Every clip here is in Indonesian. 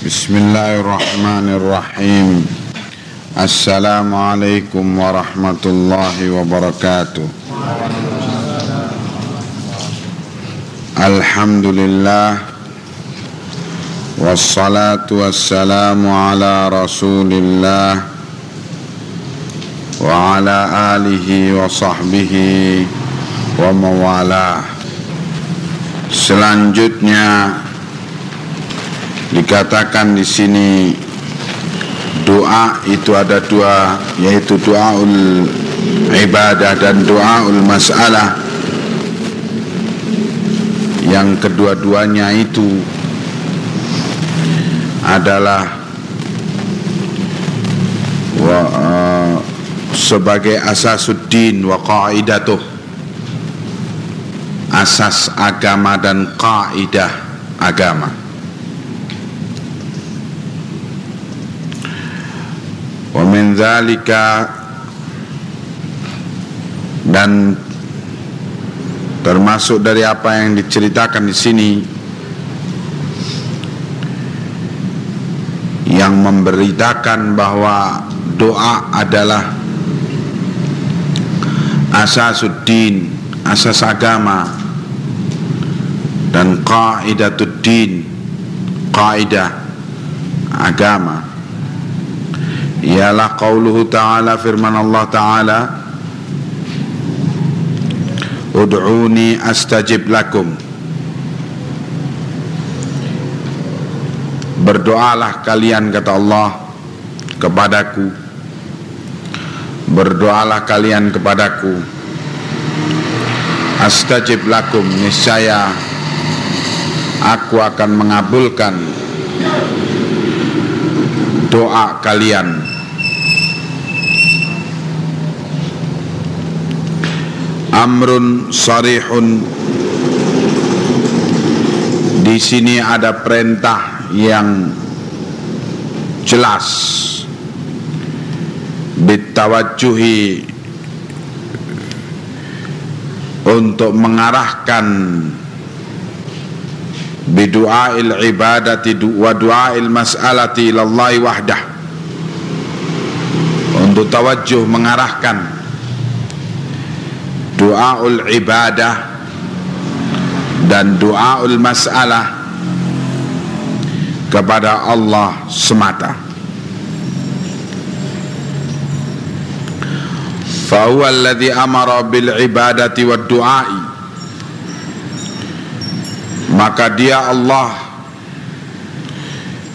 Bismillahirrahmanirrahim. Assalamualaikum warahmatullahi wabarakatuh. Alhamdulillah. Wassalatu wassalamu ala rasulillah. Wa ala alihi wa sahbihi wa mawalah Selanjutnya dikatakan di sini doa itu ada dua yaitu doaul ibadah dan doaul masalah. Yang kedua-duanya itu adalah wa, uh, sebagai asasuddin wa qaidatuh asas agama dan kaidah agama wa min dzalika dan termasuk dari apa yang diceritakan di sini yang memberitakan bahwa doa adalah asasuddin asas agama dan qaidatuddin kaidah agama ialah qauluhu ta'ala firman Allah ta'ala ud'uni astajib lakum. Berdoalah kalian kata Allah kepadaku. Berdoalah kalian kepadaku. Astajib lakum niscaya aku akan mengabulkan doa kalian amrun sarihun. Di sini ada perintah yang jelas. Bitawajjuhi untuk mengarahkan bidu'ail ibadati wa du'ail mas'alati ilallahi wahdah. Untuk tawajjuh mengarahkan du'aul ibadah dan du'aul mas'alah kepada Allah semata فهو الذي أمر بالعبادة والدعاء maka dia Allah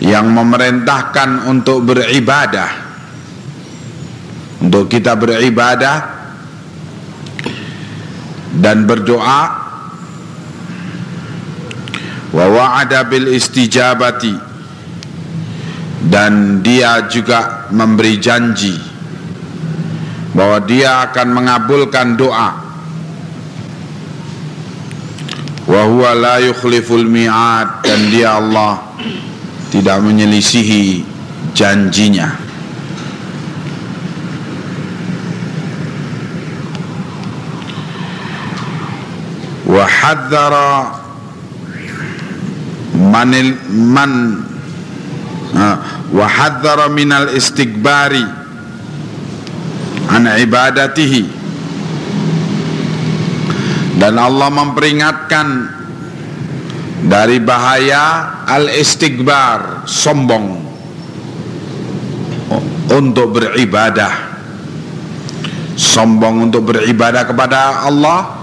yang memerintahkan untuk beribadah untuk kita beribadah dan berdoa wa wa'ada bil istijabati dan dia juga memberi janji bahwa dia akan mengabulkan doa. Wa huwa la yukhliful mi'ad dan dia Allah tidak menyelisihi janjinya manil man wa hadzara minal istighbari an ibadatihi. Dan Allah memperingatkan dari bahaya al-istighbar sombong untuk beribadah. Sombong untuk beribadah kepada Allah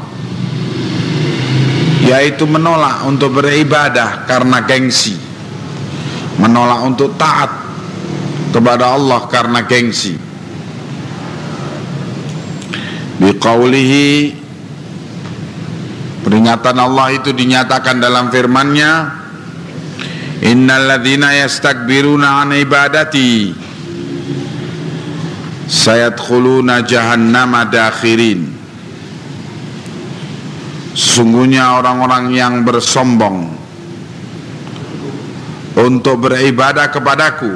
yaitu menolak untuk beribadah karena gengsi. Menolak untuk taat kepada Allah karena gengsi. Biqaulihi peringatan Allah itu dinyatakan dalam firman-Nya innalladzina yastakbiruna an ibadati sayadkhuluna jahannama dakhirin sungguhnya orang-orang yang bersombong untuk beribadah kepadaku.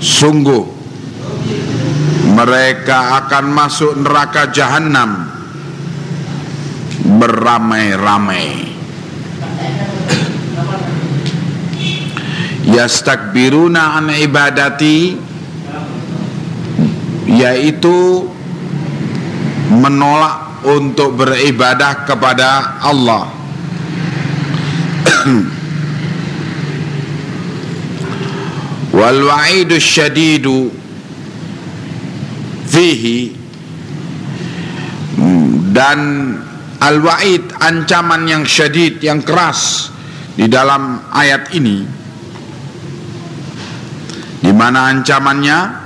Sungguh mereka akan masuk neraka jahanam beramai-ramai. Yastakbiruna an ibadati yaitu menolak untuk beribadah kepada Allah. Wal wa'idu syadidu fihi. Dan al wa'id ancaman yang syadid yang keras di dalam ayat ini. Di mana ancamannya?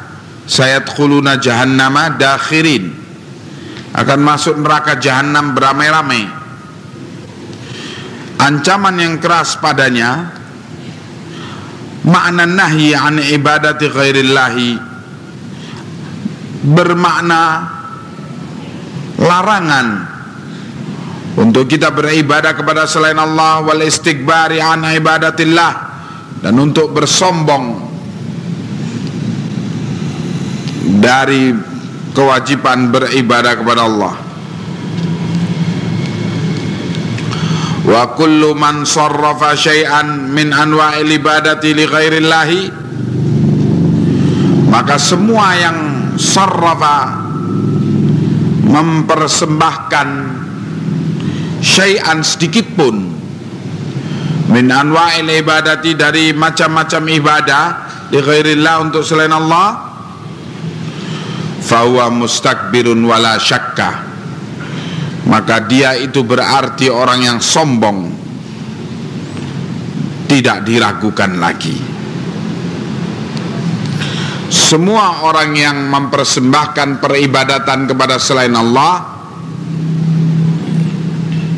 Sayadkhuluna jahannama dakhirin akan masuk neraka jahanam beramai-ramai. Ancaman yang keras padanya makna nahi an ibadati ghairillahi bermakna larangan untuk kita beribadah kepada selain Allah wal istighbari an ibadatillah dan untuk bersombong dari kewajiban beribadah kepada Allah. Wa kullu man sarrafa syai'an min anwa'il ibadati li ghairillahi maka semua yang sarrafa mempersembahkan syai'an sedikit pun min anwa'il ibadati dari macam-macam ibadah di ghairillah untuk selain Allah fahuwa mustakbirun wala syakka. Maka dia itu berarti orang yang sombong. Tidak diragukan lagi. Semua orang yang mempersembahkan peribadatan kepada selain Allah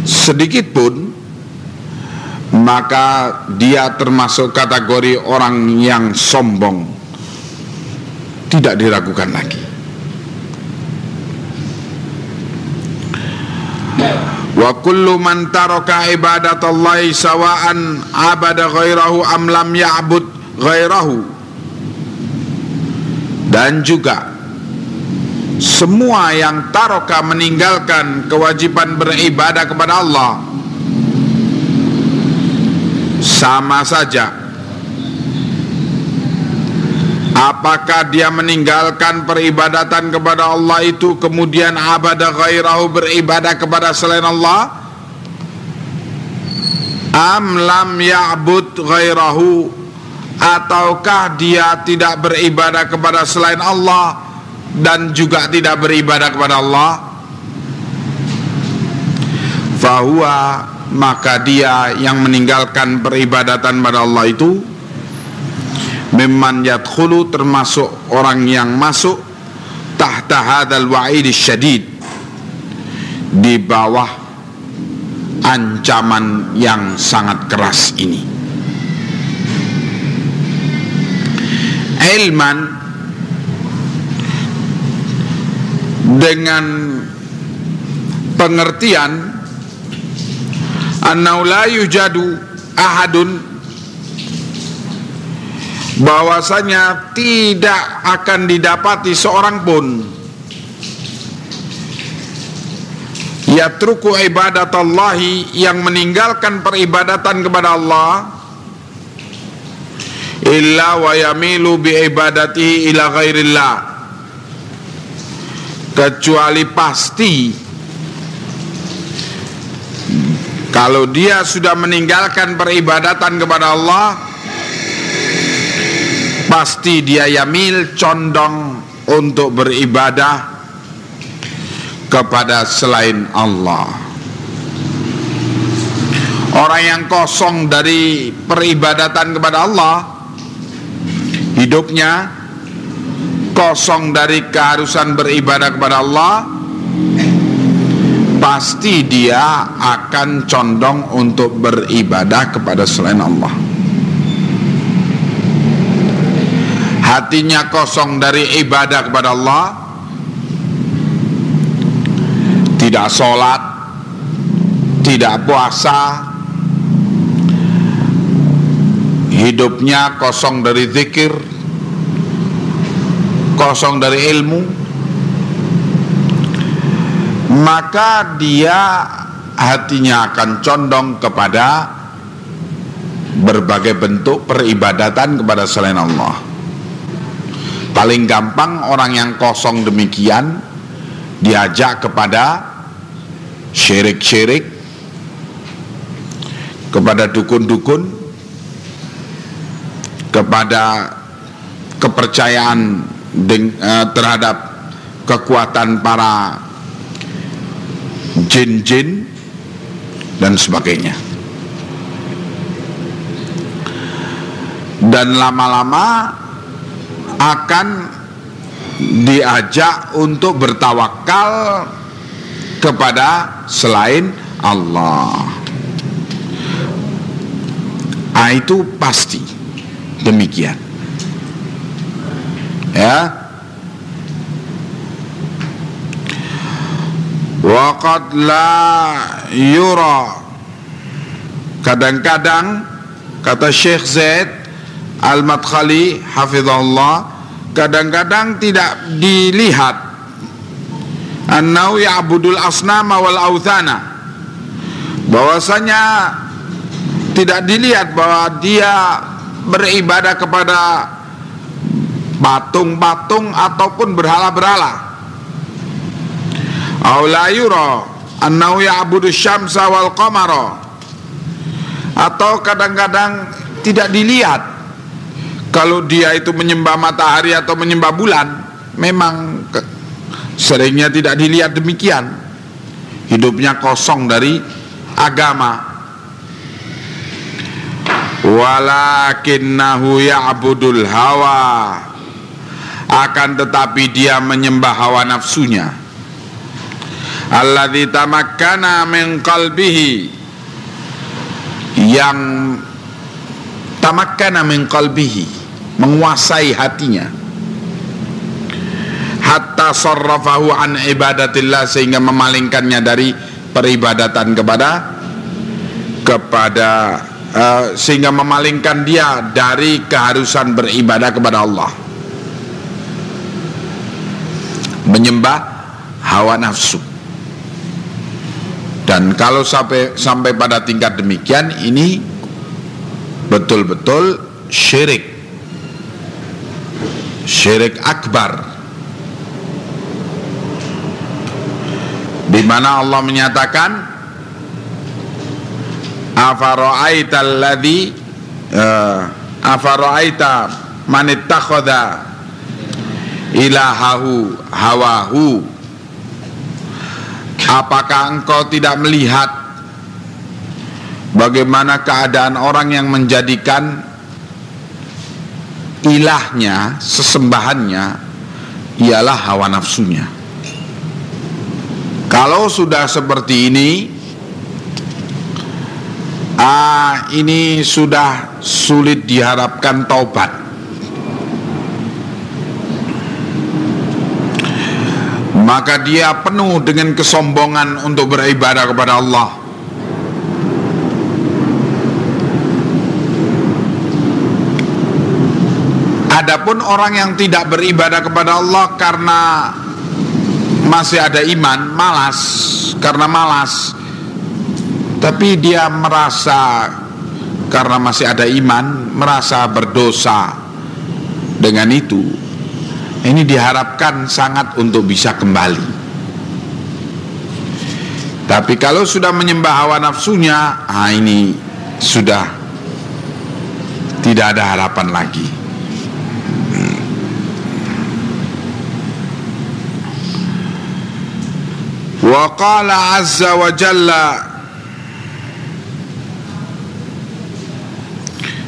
sedikit pun maka dia termasuk kategori orang yang sombong. Tidak diragukan lagi wa kullu man taraka ibadatallahi sawa'an abada ghairahu am lam ya'bud ghairahu. Dan juga semua yang taroka meninggalkan kewajiban beribadah kepada Allah sama saja Apakah dia meninggalkan peribadatan kepada Allah itu kemudian abadah ghairahu beribadah kepada selain Allah? Am lam ya'bud ghairahu ataukah dia tidak beribadah kepada selain Allah dan juga tidak beribadah kepada Allah? Fahuwa maka dia yang meninggalkan peribadatan kepada Allah itu mimman yadkhulu termasuk orang yang masuk tahta hadzal wa'id syadid. Di bawah ancaman yang sangat keras ini. Ilman dengan pengertian annau la yujadu ahadun bahwasanya tidak akan didapati seorang pun. Yatruku ibadatallahi yang meninggalkan peribadatan kepada Allah illa wa yamilu bi ibadatihi ila ghairillah. Kecuali pasti kalau dia sudah meninggalkan peribadatan kepada Allah pasti dia yamil condong untuk beribadah kepada selain Allah. Orang yang kosong dari peribadatan kepada Allah, hidupnya kosong dari keharusan beribadah kepada Allah, pasti dia akan condong untuk beribadah kepada selain Allah. Hatinya kosong dari ibadah kepada Allah. Tidak sholat tidak puasa. Hidupnya kosong dari zikir kosong dari ilmu. Maka dia hatinya akan condong kepada berbagai bentuk peribadatan kepada selain Allah. Paling gampang orang yang kosong demikian diajak kepada syirik-syirik kepada dukun-dukun kepada kepercayaan eh, terhadap kekuatan para jin-jin dan sebagainya. Dan lama-lama akan diajak untuk bertawakal kepada selain Allah. Nah, itu pasti demikian. Ya. Waqad la yura Kadang-kadang kata Syekh Zaid Al-Madkhali hafizahullah kadang-kadang tidak dilihat. Annau ya'budul asnama wal authana bahwasanya tidak dilihat bahwa dia beribadah kepada patung-patung ataupun berhala-berhala. Aw la yura annau ya'budu syamsa wal qamara. Atau kadang-kadang tidak dilihat kalau dia itu menyembah matahari atau menyembah bulan memang seringnya tidak dilihat demikian. Hidupnya kosong dari agama. Walakinnahu ya'budul hawa. Akan tetapi dia menyembah hawa nafsunya. Alladzi tamakkana min qalbihi. Yang tamakkana min qalbihi menguasai hatinya. Hatta sarrafahu an ibadatillah sehingga memalingkannya dari peribadatan kepada kepada uh, sehingga memalingkan dia dari keharusan beribadah kepada Allah. Menyembah hawa nafsu. Dan kalau sampai sampai pada tingkat demikian ini betul-betul syirik syirik akbar. Di mana Allah menyatakan afara'aita alladhi uh, afara'aita man ittakhadha ilahahu hawahu. Apakah engkau tidak melihat bagaimana keadaan orang yang menjadikan ilahnya, sesembahannya ialah hawa nafsunya. Kalau sudah seperti ini, ah, ini sudah sulit diharapkan taubat. Maka dia penuh dengan kesombongan untuk beribadah kepada Allah. Adapun orang yang tidak beribadah kepada Allah karena masih ada iman, malas, karena malas. Tapi dia merasa karena masih ada iman, merasa berdosa dengan itu. Ini diharapkan sangat untuk bisa kembali. Tapi kalau sudah menyembah hawa nafsunya, ah ini sudah tidak ada harapan lagi. Wa qala azza wa jalla.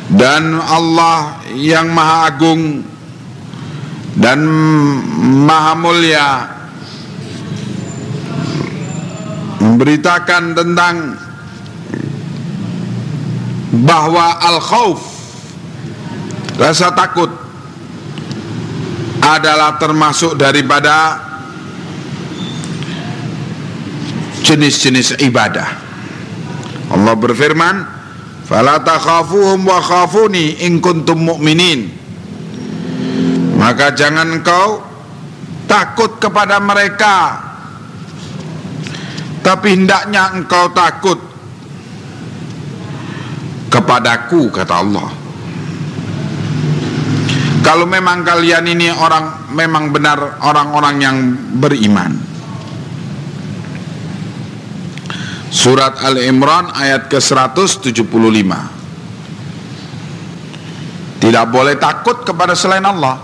Dan Allah yang maha agung dan maha mulia memberitakan tentang bahwa al-khauf rasa takut adalah termasuk daripada jenis-jenis ibadah. Allah berfirman, "Fala takhafuhum wa khafuni in kuntum mu'minin." Maka jangan engkau takut kepada mereka tapi hendaknya engkau takut kepadaku kata Allah kalau memang kalian ini orang memang benar orang-orang yang beriman Surat Al-Imran ayat ke-175. Tidak boleh takut kepada selain Allah.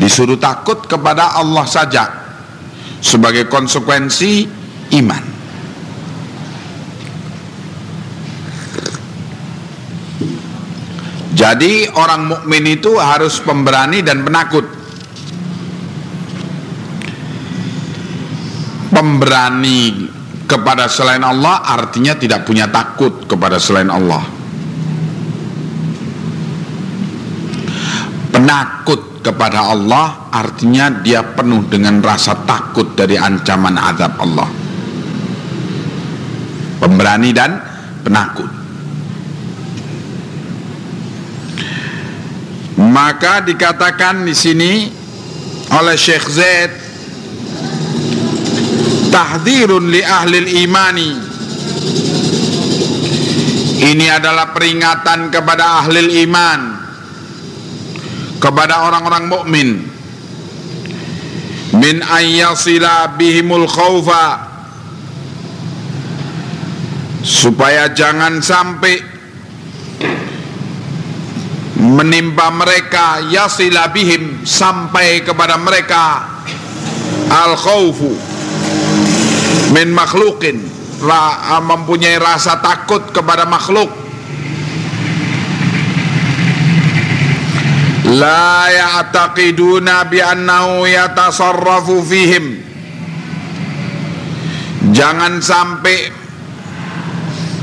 Disuruh takut kepada Allah saja Sebagai konsekuensi iman. Jadi orang mukmin itu harus pemberani dan penakut. Pemberani kepada selain Allah artinya tidak punya takut kepada selain Allah. Penakut kepada Allah artinya dia penuh dengan rasa takut dari ancaman azab Allah. Pemberani dan penakut. Maka dikatakan di sini oleh Syekh Zaid tahdzirun li ahli imani. Ini adalah peringatan kepada ahli iman. Kepada orang-orang mukmin. Min ayyasila bihimul khaufa supaya jangan sampai menimpa mereka yasila bihim sampai kepada mereka al khawfu min makhlukin ra, mempunyai rasa takut kepada makhluk. La ya'taqiduna bi annahu yatasarrafu fihim. Jangan sampai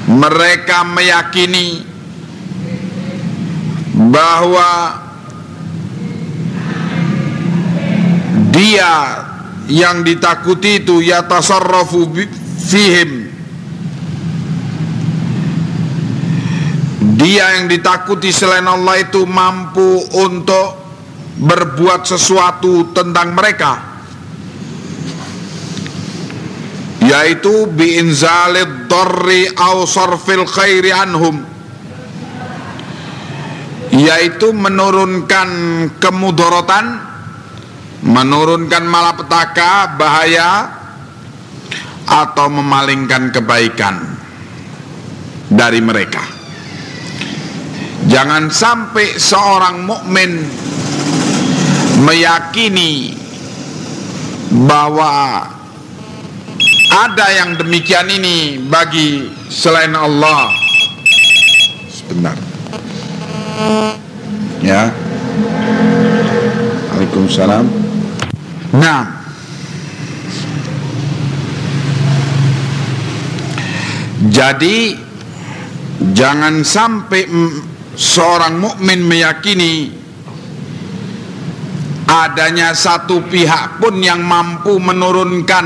mereka meyakini bahwa dia yang ditakuti itu ya tasarrafu fihim. Dia yang ditakuti selain Allah itu mampu untuk berbuat sesuatu tentang mereka. Yaitu biinzalid dharri aw sarfil khairi anhum. Yaitu menurunkan kemudorotan menurunkan malapetaka bahaya atau memalingkan kebaikan dari mereka jangan sampai seorang mukmin meyakini bahwa ada yang demikian ini bagi selain Allah sebentar Ya. Waalaikumsalam. Nah. Jadi jangan sampai seorang mukmin meyakini adanya satu pihak pun yang mampu menurunkan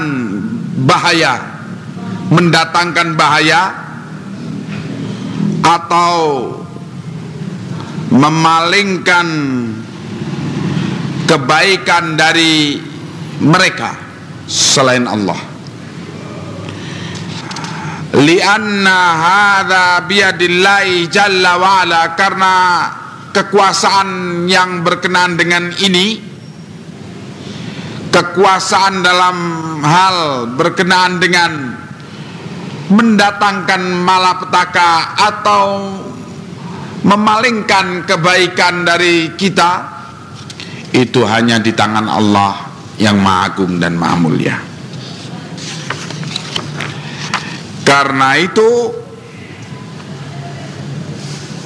bahaya, mendatangkan bahaya atau memalingkan kebaikan dari mereka selain Allah. Lianna hadha biyadillahi jalla wa'ala karena kekuasaan yang berkenaan dengan ini kekuasaan dalam hal berkenaan dengan mendatangkan malapetaka atau memalingkan kebaikan dari kita itu hanya di tangan Allah yang Maha Agung dan Maha Mulia. Karena itu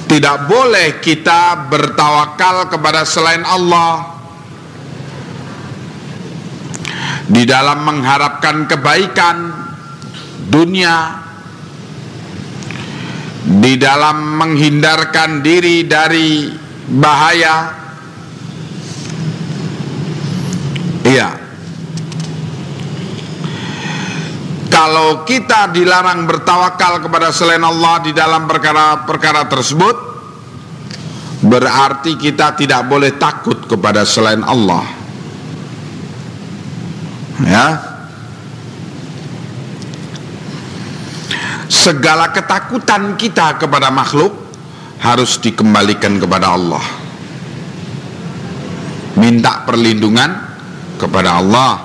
tidak boleh kita bertawakal kepada selain Allah di dalam mengharapkan kebaikan dunia di dalam menghindarkan diri dari bahaya iya. Kalau kita dilarang bertawakal kepada selain Allah di dalam perkara-perkara tersebut berarti kita tidak boleh takut kepada selain Allah. Ya. Segala ketakutan kita kepada makhluk harus dikembalikan kepada Allah. Minta perlindungan kepada Allah.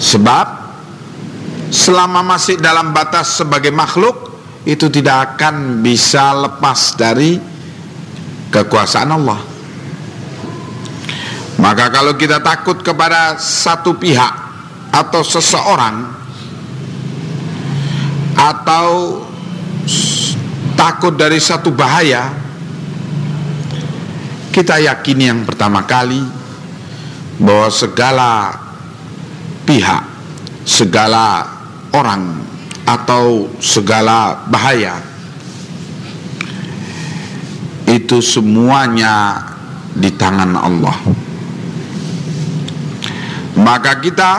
Sebab selama masih dalam batas sebagai makhluk itu tidak akan bisa lepas dari kekuasaan Allah. Maka kalau kita takut kepada satu pihak atau seseorang atau takut dari satu bahaya kita yakini yang pertama kali bahwa segala pihak segala orang atau segala bahaya itu semuanya di tangan Allah. Maka kita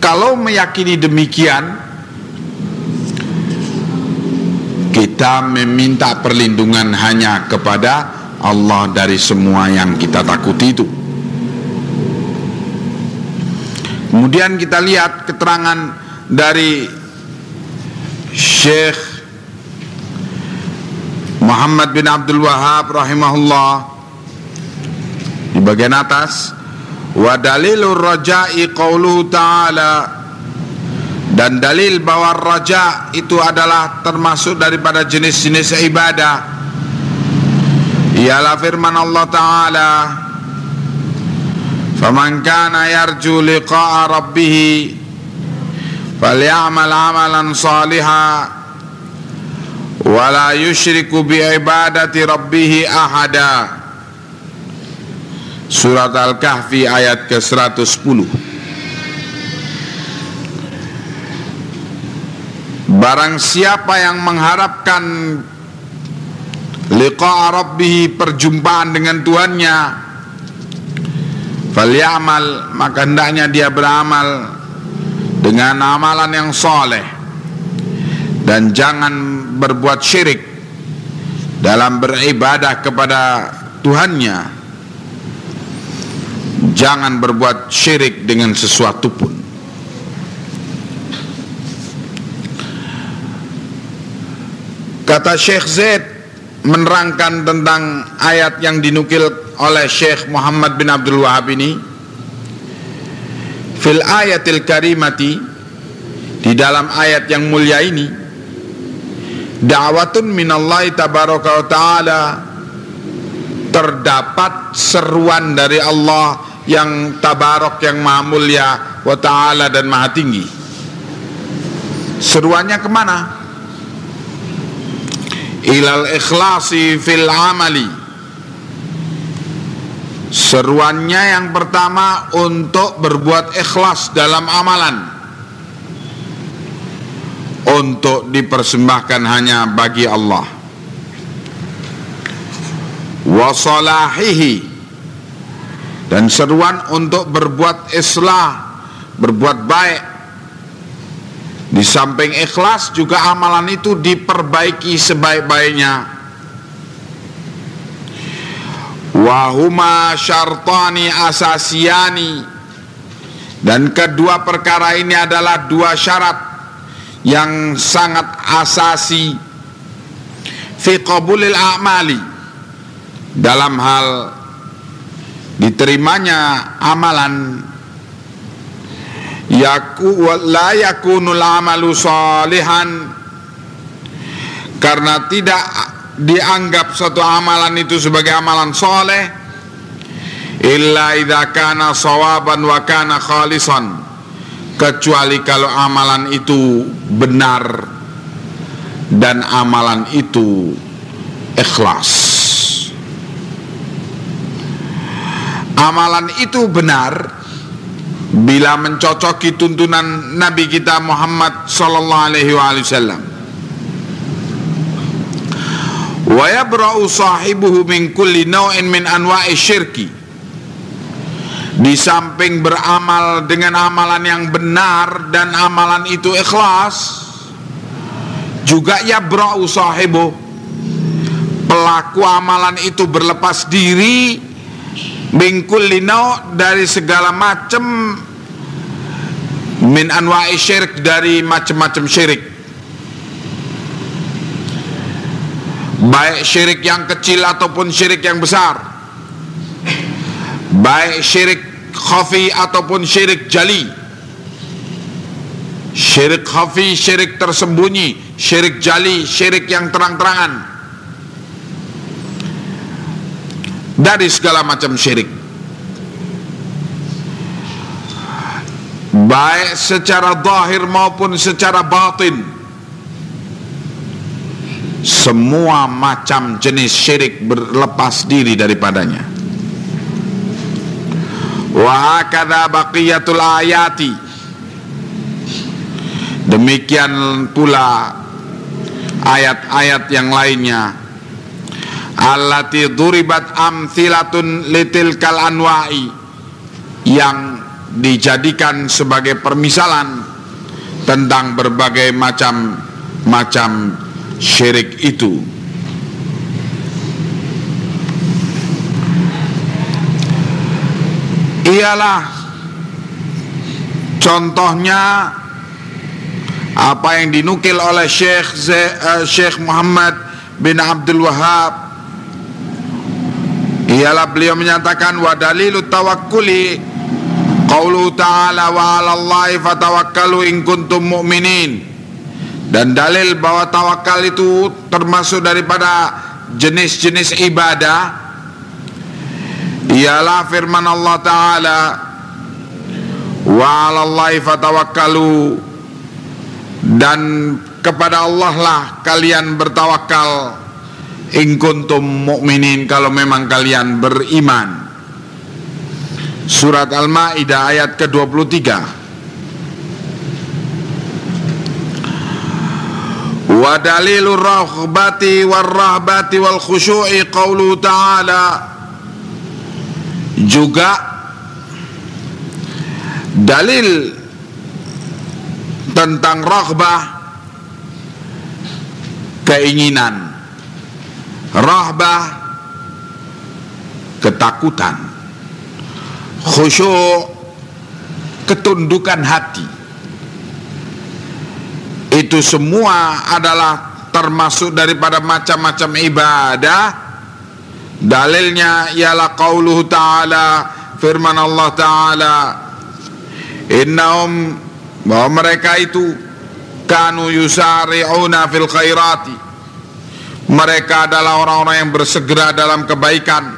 kalau meyakini demikian kita meminta perlindungan hanya kepada Allah dari semua yang kita takuti itu kemudian kita lihat keterangan dari Syekh Muhammad bin Abdul Wahab rahimahullah di bagian atas Wa dalilur raja'i qawluhu ta'ala. Dan dalil bahwa raja itu adalah termasuk daripada jenis-jenis ibadah. Ialah firman Allah Ta'ala yarju liqa'a rabbih falyamal amalan saliha wa la yushriku bi ibadati rabbih ahada Surat Al-Kahfi ayat ke-110 Barang siapa yang mengharapkan liqa rabbih perjumpaan dengan Tuhannya falyamal maka hendaknya dia beramal dengan amalan yang soleh dan jangan berbuat syirik dalam beribadah kepada Tuhannya. Jangan berbuat syirik dengan sesuatu pun. Kata Syekh Zaid menerangkan tentang ayat yang dinukil oleh Syekh Muhammad bin Abdul Wahab ini. Fil ayatil karimati di dalam ayat yang mulia ini da'watun minallahi tabaraka wa ta'ala terdapat seruan dari Allah yang tabarok yang maha mulia wa ta'ala dan maha tinggi. Seruannya ke mana ilal ikhlasi fil amali. Seruannya yang pertama untuk berbuat ikhlas dalam amalan. Untuk dipersembahkan hanya bagi Allah. Wasalahihi dan seruan untuk berbuat islah, berbuat baik. Di samping ikhlas juga amalan itu diperbaiki sebaik-baiknya. Wahuma syartani asasiani. Dan kedua perkara ini adalah dua syarat yang sangat asasi. Fi qabulil a'mali. Dalam hal diterimanya amalan yaku la yakunul amalu salihan. Karena tidak dianggap satu amalan itu sebagai amalan soleh illa idza kana sawaban wa kana khalisan. Kecuali kalau amalan itu benar dan amalan itu ikhlas. Amalan itu benar bila mencocoki tuntunan Nabi kita Muhammad sallallahu alaihi wasallam. Wa yabra'u sahibuhu min kulli naw'in min anwa'i syirki. Di samping beramal dengan amalan yang benar dan amalan itu ikhlas juga ya bra'u sahibu pelaku amalan itu berlepas diri Bingkul lino dari segala macam min anwa'i syirik dari macam-macam syirik. Baik syirik yang kecil ataupun syirik yang besar. Baik syirik khafi ataupun syirik jali. Syirik khafi syirik tersembunyi syirik jali syirik yang terang-terangan. Dari segala macam syirik. Baik secara zahir maupun secara batin. Semua macam jenis syirik berlepas diri daripadanya. Wa hakadha baqiyatul ayati. Demikian pula ayat-ayat yang lainnya. Allati duribat amthilatun litil kal anwa'i. Yang dijadikan sebagai permisalan tentang berbagai macam macam syirik itu. Ialah contohnya apa yang dinukil oleh Syekh uh, Syekh Muhammad bin Abdul Wahab ialah beliau menyatakan wa dalilu tawakkuli qaulu ta'ala wa 'alallahi fatawakkalu in kuntum mu'minin. Dan dalil bahwa tawakal itu termasuk daripada jenis-jenis ibadah ialah firman Allah taala wa 'alallahi fatawakkalu. Dan kepada Allah lah kalian bertawakal in kuntum mu'minin kalau memang kalian beriman Surat Al-Maidah ayat ke-23 Wa dalilur rahbati war rahbati wal khusyu'i qawlu ta'ala. Juga dalil tentang rahbah keinginan. Rahbah ketakutan khusyuk ketundukan hati. Itu semua adalah termasuk daripada macam-macam ibadah. Dalilnya ialah qauluhu ta'ala firman Allah ta'ala innahum bahwa mereka itu kanu yusari'una fil khairati. Mereka adalah orang-orang yang bersegera dalam kebaikan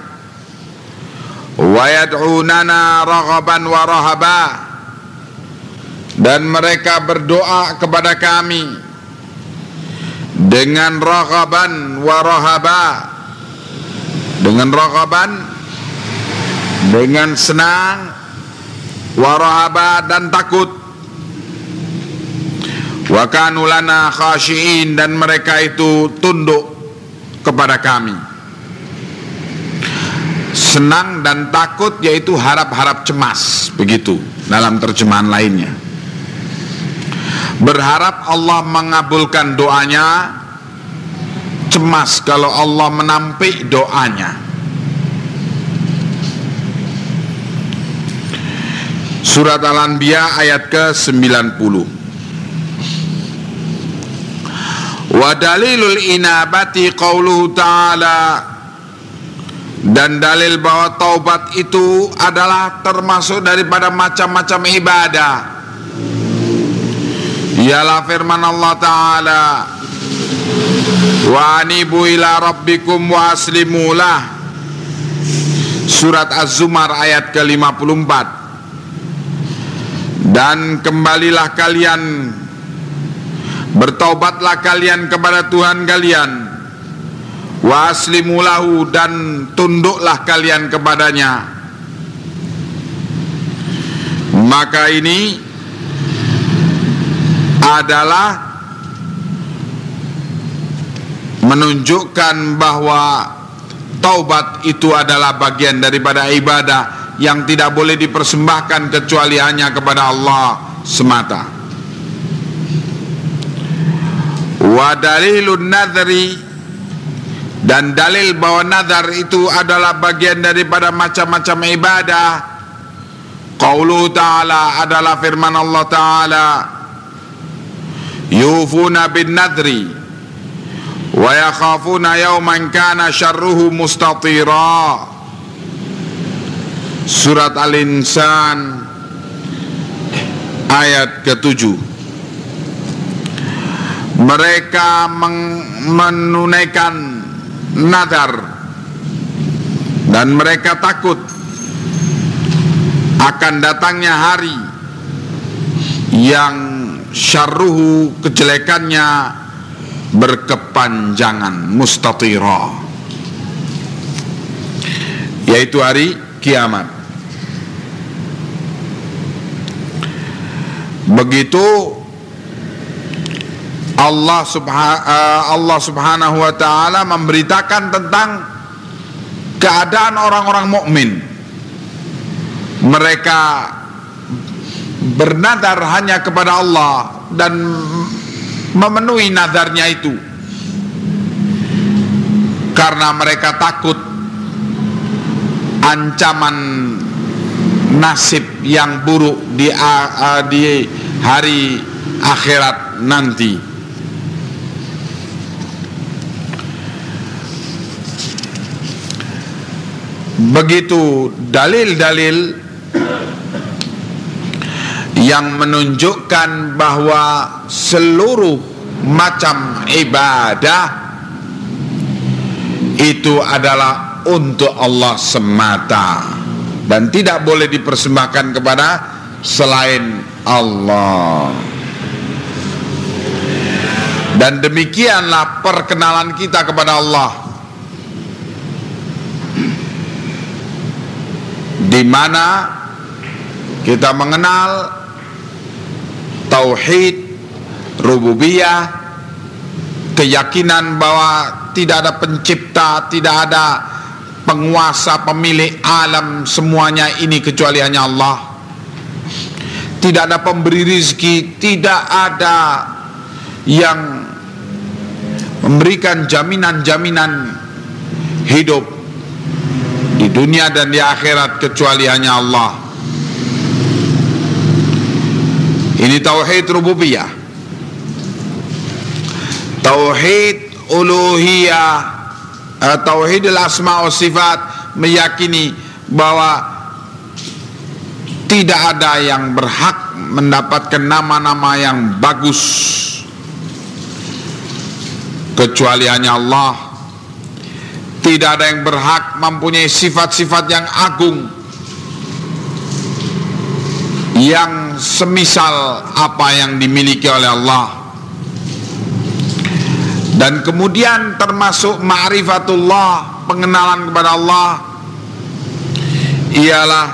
wa yad'unana raghaban wa rahaba dan mereka berdoa kepada kami dengan raghaban wa rahaba dengan raghaban dengan senang wa rahaba dan takut. Wa kanu khashiin dan mereka itu tunduk kepada kami senang dan takut yaitu harap-harap cemas begitu dalam terjemahan lainnya. Berharap Allah mengabulkan doanya cemas kalau Allah menampik doanya. Surat Al-Anbiya ayat ke-90. Wa dalilul inabati qauluhu ta'ala dan dalil bahwa taubat itu adalah termasuk daripada macam-macam ibadah. Ialah firman Allah Ta'ala wa anibu ila rabbikum wa aslimulah. Surat Az-Zumar ayat ke-54 dan kembalilah kalian Bertaubatlah kalian kepada Tuhan kalian Waslimulahu dan tunduklah kalian kepadanya Maka ini adalah menunjukkan bahwa taubat itu adalah bagian daripada ibadah yang tidak boleh dipersembahkan kecuali hanya kepada Allah semata. wa dalilun dan dalil bahwa nazar itu adalah bagian daripada macam-macam ibadah. Qaulu ta'ala adalah firman Allah ta'ala yufuna bin nadri wa yakhafuna yawman kana syarruhu mustatira. Surat Al-Insan ayat ke-7 Mereka menunaikan nadar dan mereka takut akan datangnya hari yang syarruhu kejelekannya berkepanjangan mustatira. Yaitu hari kiamat. Begitu Allah subhanahu, eh, Allah subhanahu wa taala memberitakan tentang keadaan orang-orang mukmin mereka bernadar hanya kepada Allah dan memenuhi nadarnya itu karena mereka takut ancaman nasib yang buruk di, uh, di hari akhirat nanti. Begitu dalil-dalil yang menunjukkan bahwa seluruh macam ibadah itu adalah untuk Allah semata dan tidak boleh dipersembahkan kepada selain Allah. Dan demikianlah perkenalan kita kepada Allah. Di mana kita mengenal tauhid rububiyah keyakinan bahwa tidak ada pencipta, tidak ada penguasa, pemilik alam semuanya ini kecuali hanya Allah. Tidak ada pemberi rizki, tidak ada yang memberikan jaminan-jaminan hidup di dunia dan di akhirat kecuali hanya Allah. Ini tauhid rububiyah. Tauhid uluhiyah, uh, tauhid asma wa sifat meyakini bahwa tidak ada yang berhak mendapatkan nama-nama yang bagus kecuali hanya Allah. Tidak ada yang berhak mempunyai sifat-sifat yang agung. Yang semisal apa yang dimiliki oleh Allah. Dan kemudian termasuk ma'rifatullah pengenalan kepada Allah ialah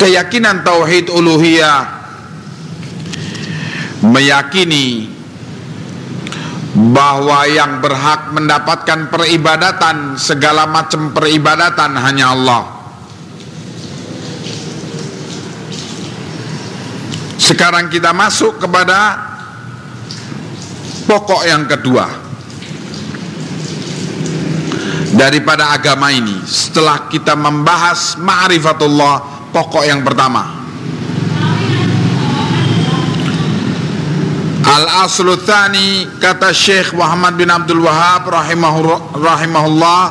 keyakinan tauhid uluhiyah. Meyakini bahwa yang berhak mendapatkan peribadatan segala macam peribadatan hanya Allah Sekarang kita masuk kepada pokok yang kedua daripada agama ini. Setelah kita membahas ma'rifatullah, pokok yang pertama. Al-aslu thani kata Syekh Muhammad bin Abdul Wahab rahimahullah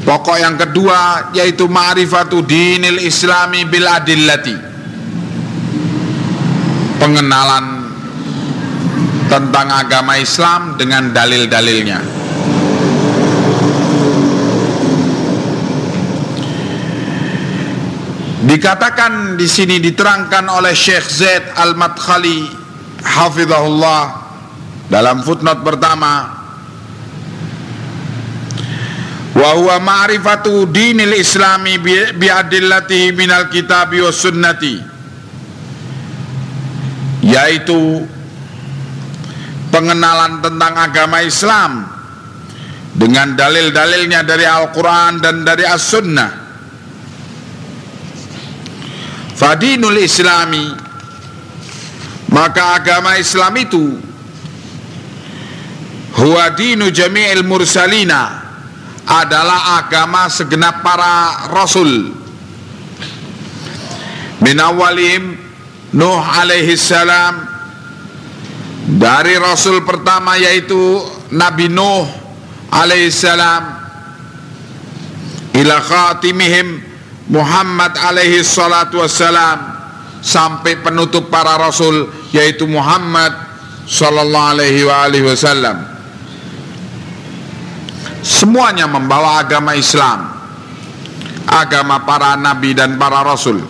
pokok yang kedua yaitu ma'rifatu dinil islami bil adillati pengenalan tentang agama Islam dengan dalil-dalilnya. Dikatakan di sini diterangkan oleh Syekh Zaid Al-Madkhali hafizahullah. Dalam footnote pertama wa huwa ma'rifatu dinil islami bi adillatihi minal kitabi was sunnati. Yaitu pengenalan tentang agama Islam dengan dalil-dalilnya dari Al-Quran dan dari As-Sunnah. Fadinul Islami maka agama Islam itu huwa dinu jami'il mursalina adalah agama segenap para rasul. Min awalihim Nuh alaihi salam dari rasul pertama yaitu Nabi Nuh alaihissalam ila khatimihim Muhammad alaihi salatu wassalam sampai penutup para rasul yaitu Muhammad sallallahu alaihi wa alihi wasallam. Semuanya membawa agama Islam agama para nabi dan para rasul.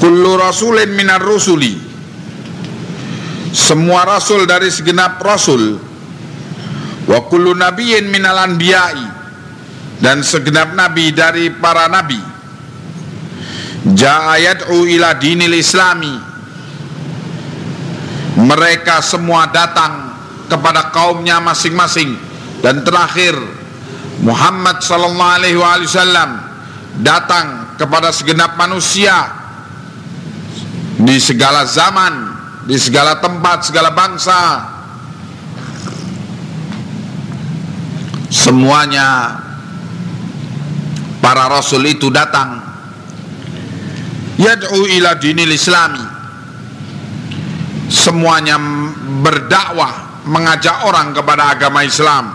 Kullu rasulin minar rusuli. Semua rasul dari segenap rasul. Wa kullu nabiyyin minal anbiya'i. Dan segenap nabi dari para nabi ja'ayat'u ila dinil islami mereka semua datang kepada kaumnya masing-masing dan terakhir Muhammad sallallahu alaihi wasallam datang kepada segenap manusia di segala zaman di segala tempat, segala bangsa. Semuanya para rasul itu datang yad'u ila dinil islami. Semuanya berdakwah mengajak orang kepada agama Islam.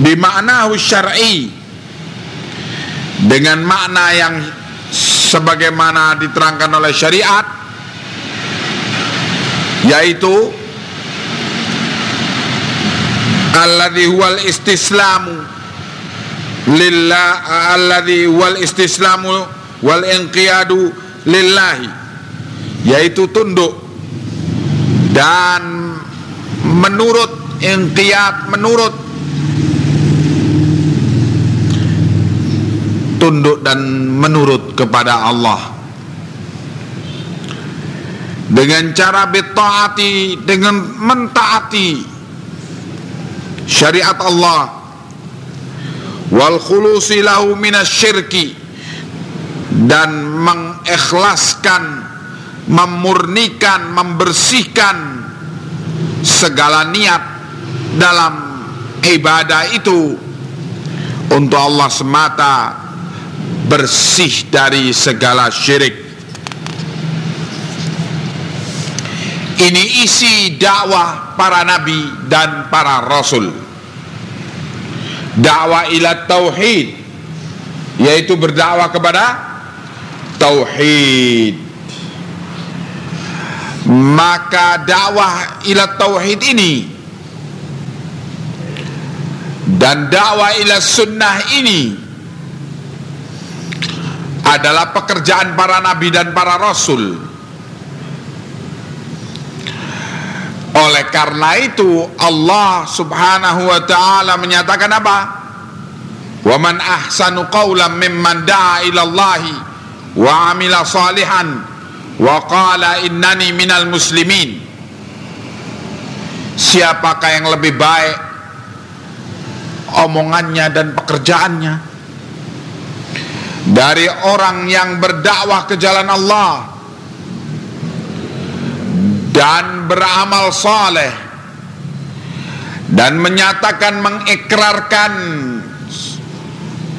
Bima'nahu syar'i. Dengan makna yang sebagaimana diterangkan oleh syariat yaitu alladhi huwal istislamu lillah alladhi wal istislamu wal inqiyadu lillahi. Yaitu tunduk. Dan menurut inqiyad menurut. Tunduk dan menurut kepada Allah. Dengan cara betaati dengan mentaati syariat Allah. Wal khulusi lahu minasyirki dan mengikhlaskan memurnikan membersihkan segala niat dalam ibadah itu untuk Allah semata bersih dari segala syirik Ini isi dakwah para nabi dan para rasul. Dakwah ila tauhid yaitu berdakwah kepada tauhid. Maka dakwah ila tauhid ini dan dakwah ila sunnah ini adalah pekerjaan para nabi dan para rasul Oleh karena itu Allah subhanahu wa ta'ala menyatakan apa? Wa man ahsanu qawlan mimman da'a ilallahi wa amila salihan. Wa qala innani minal muslimin. Siapakah yang lebih baik? Omongannya dan pekerjaannya. Dari orang yang berdakwah ke jalan Allah. Dan beramal saleh. Dan menyatakan mengikrarkan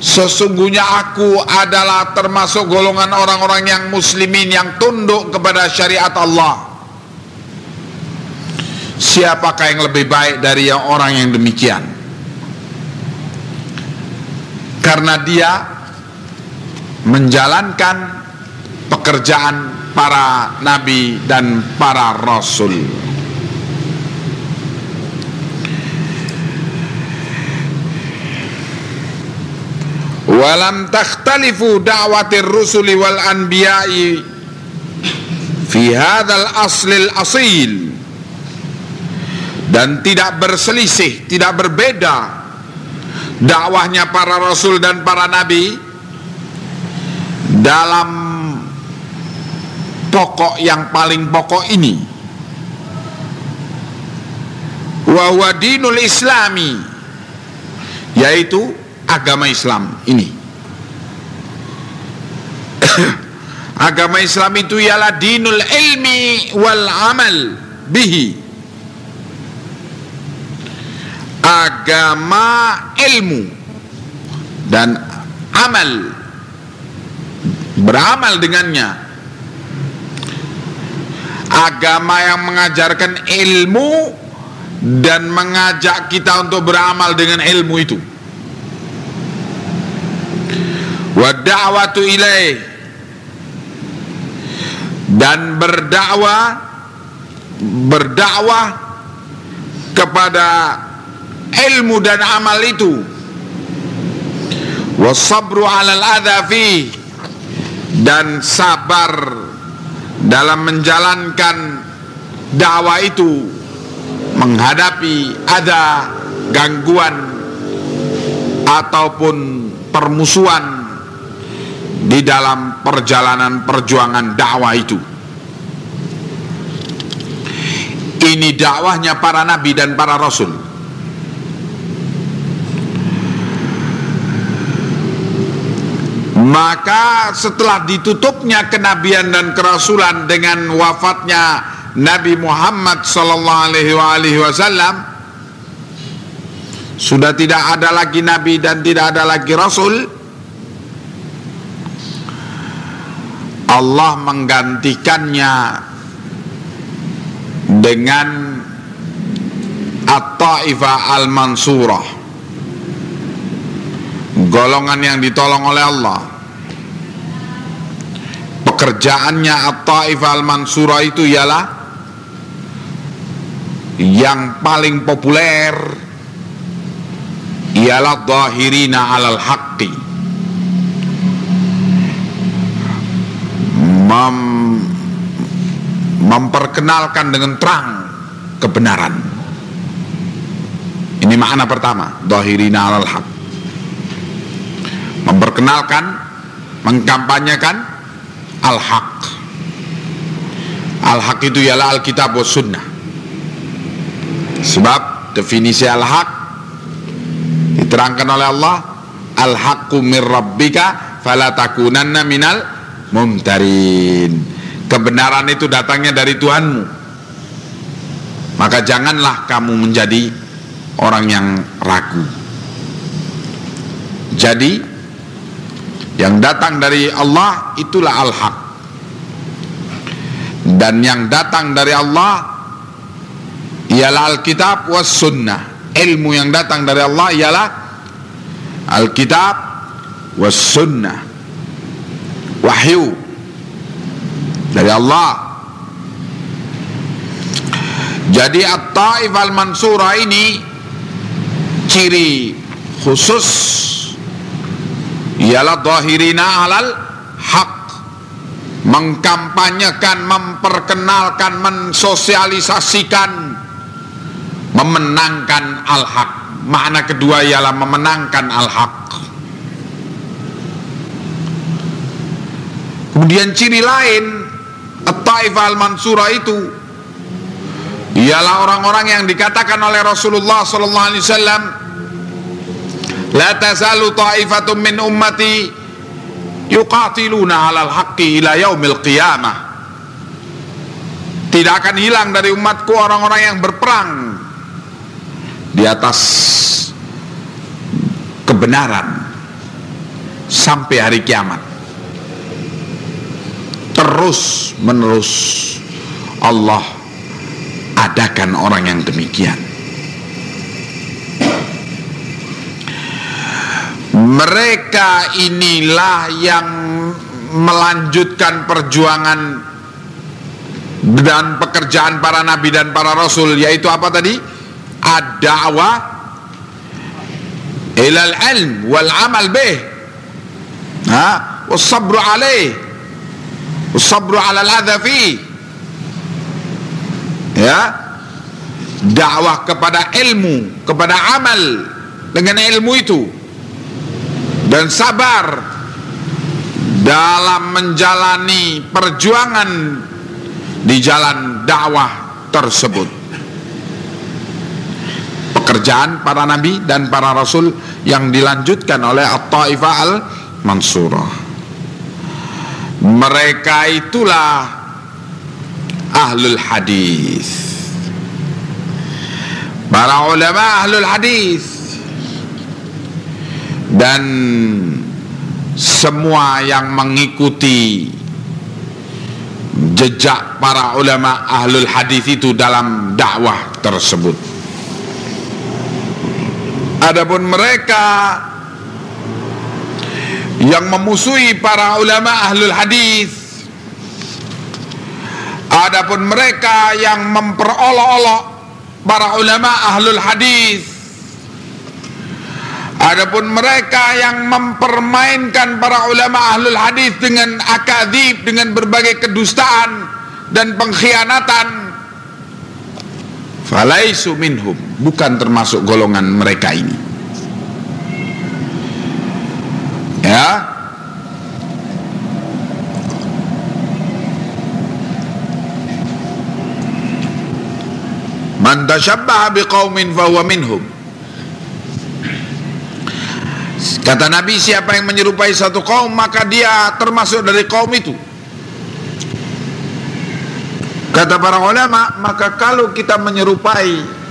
sesungguhnya aku adalah termasuk golongan orang-orang yang muslimin yang tunduk kepada syariat Allah siapakah yang lebih baik dari yang orang yang demikian karena dia menjalankan pekerjaan para nabi dan para rasul. Walam takhtalifu da'watir rusuli wal anbiya'i fi hadzal aslil asil. Dan tidak berselisih, tidak berbeda dakwahnya para rasul dan para nabi dalam pokok yang paling pokok ini. Wa dinul islami yaitu agama Islam ini. Agama Islam itu ialah dinul ilmi wal amal bihi. Agama ilmu dan amal beramal dengannya. Agama yang mengajarkan ilmu dan mengajak kita untuk beramal dengan ilmu itu wa da'watu ilaih dan berdakwah berdakwah kepada ilmu dan amal itu. Wasabru alal adha fi. Dan sabar dalam menjalankan dakwah itu menghadapi ada gangguan ataupun permusuhan di dalam perjalanan perjuangan dakwah itu. Ini dakwahnya para nabi dan para rasul. Maka setelah ditutupnya kenabian dan kerasulan dengan wafatnya Nabi Muhammad sallallahu alaihi wasallam sudah tidak ada lagi nabi dan tidak ada lagi rasul Allah menggantikannya dengan At-Ta'ifah Al-Mansurah. Golongan yang ditolong oleh Allah. Pekerjaannya At-Ta'ifah Al-Mansurah itu ialah yang paling populer ialah Zahirina alal haqqi mem memperkenalkan dengan terang kebenaran. Ini makna pertama, dohirina alal haq. Memperkenalkan, mengkampanyekan al-haq. Al-haq itu ialah Alkitab wa sunnah. Sebab definisi al-haq diterangkan oleh Allah, al-haqqu mir rabbika fala takunanna minal mumtarin. Kebenaran itu datangnya dari Tuhanmu. Maka janganlah kamu menjadi orang yang ragu. Jadi yang datang dari Allah itulah al-haq. Dan yang datang dari Allah ialah Alkitab was sunnah. Ilmu yang datang dari Allah ialah Alkitab was sunnah wahyu dari Allah. Jadi At-Taif Al-Mansura ini ciri khusus ialah zahirina alal haq. Mengkampanyekan, memperkenalkan, mensosialisasikan memenangkan al-haq. Makna kedua ialah memenangkan al-haq Kemudian ciri lain At-Taifah Al-Mansura itu ialah orang-orang yang dikatakan oleh Rasulullah sallallahu alaihi wasallam La tazalu ta'ifatum min ummati yuqatiluna 'alal haqqi ila yaumil qiyamah. Tidak akan hilang dari umatku orang-orang yang berperang di atas kebenaran sampai hari kiamat terus menerus Allah adakan orang yang demikian. Mereka inilah yang melanjutkan perjuangan dan pekerjaan para nabi dan para rasul yaitu apa tadi? Ad-da'wah ilal ilm wal amal bih. Ha? Wasabru alaih sabru ala ladhafi ya. Dakwah kepada ilmu kepada amal dengan ilmu itu. Dan sabar dalam menjalani perjuangan di jalan dakwah tersebut. Pekerjaan para nabi dan para rasul yang dilanjutkan oleh At-Taifah Al-Mansurah mereka itulah ahlul hadis para ulama ahlul hadis dan semua yang mengikuti jejak para ulama ahlul hadis itu dalam dakwah tersebut. Adapun mereka yang memusuhi para ulama ahlul hadis. Adapun mereka yang memperolok-olok para ulama ahlul hadis. Adapun mereka yang mempermainkan para ulama ahlul hadis dengan akadzib, dengan berbagai kedustaan dan pengkhianatan, falaisu minhum, bukan termasuk golongan mereka ini. Ya. Man tashabbaha biqaumin fahuwa minhum. Kata Nabi siapa yang menyerupai satu kaum maka dia termasuk dari kaum itu. Kata para ulama maka kalau kita menyerupai